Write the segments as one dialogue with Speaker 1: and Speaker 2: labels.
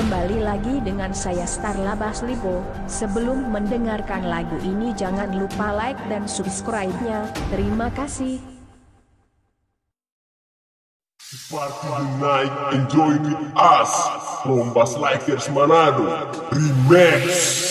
Speaker 1: Kembali lagi dengan saya Star Labas Lipo. Sebelum mendengarkan lagu ini jangan lupa like dan subscribe-nya. Terima kasih.
Speaker 2: Party night, enjoy with us From Manado Remix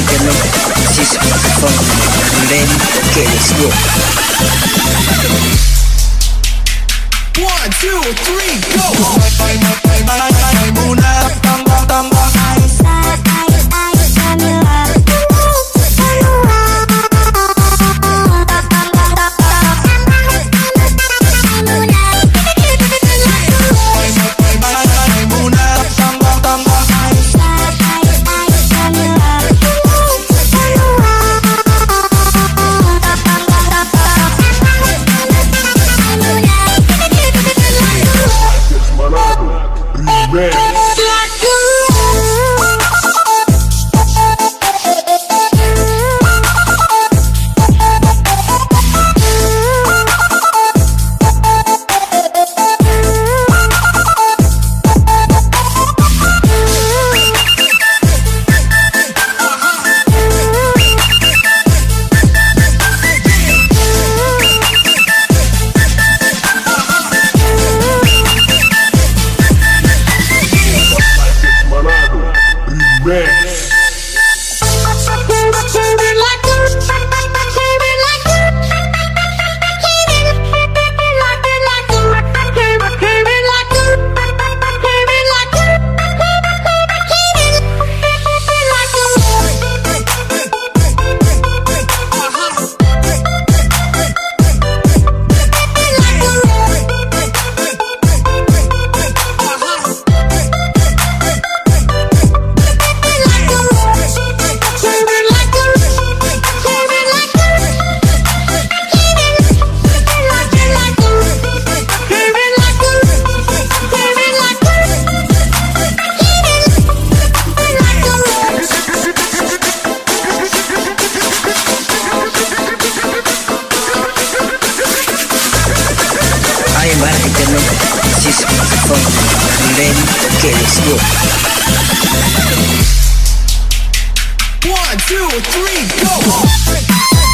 Speaker 3: From Len Kelly's Group.
Speaker 4: One, two, three, go!
Speaker 3: Len Kelly's Group.
Speaker 4: One, two, three, go!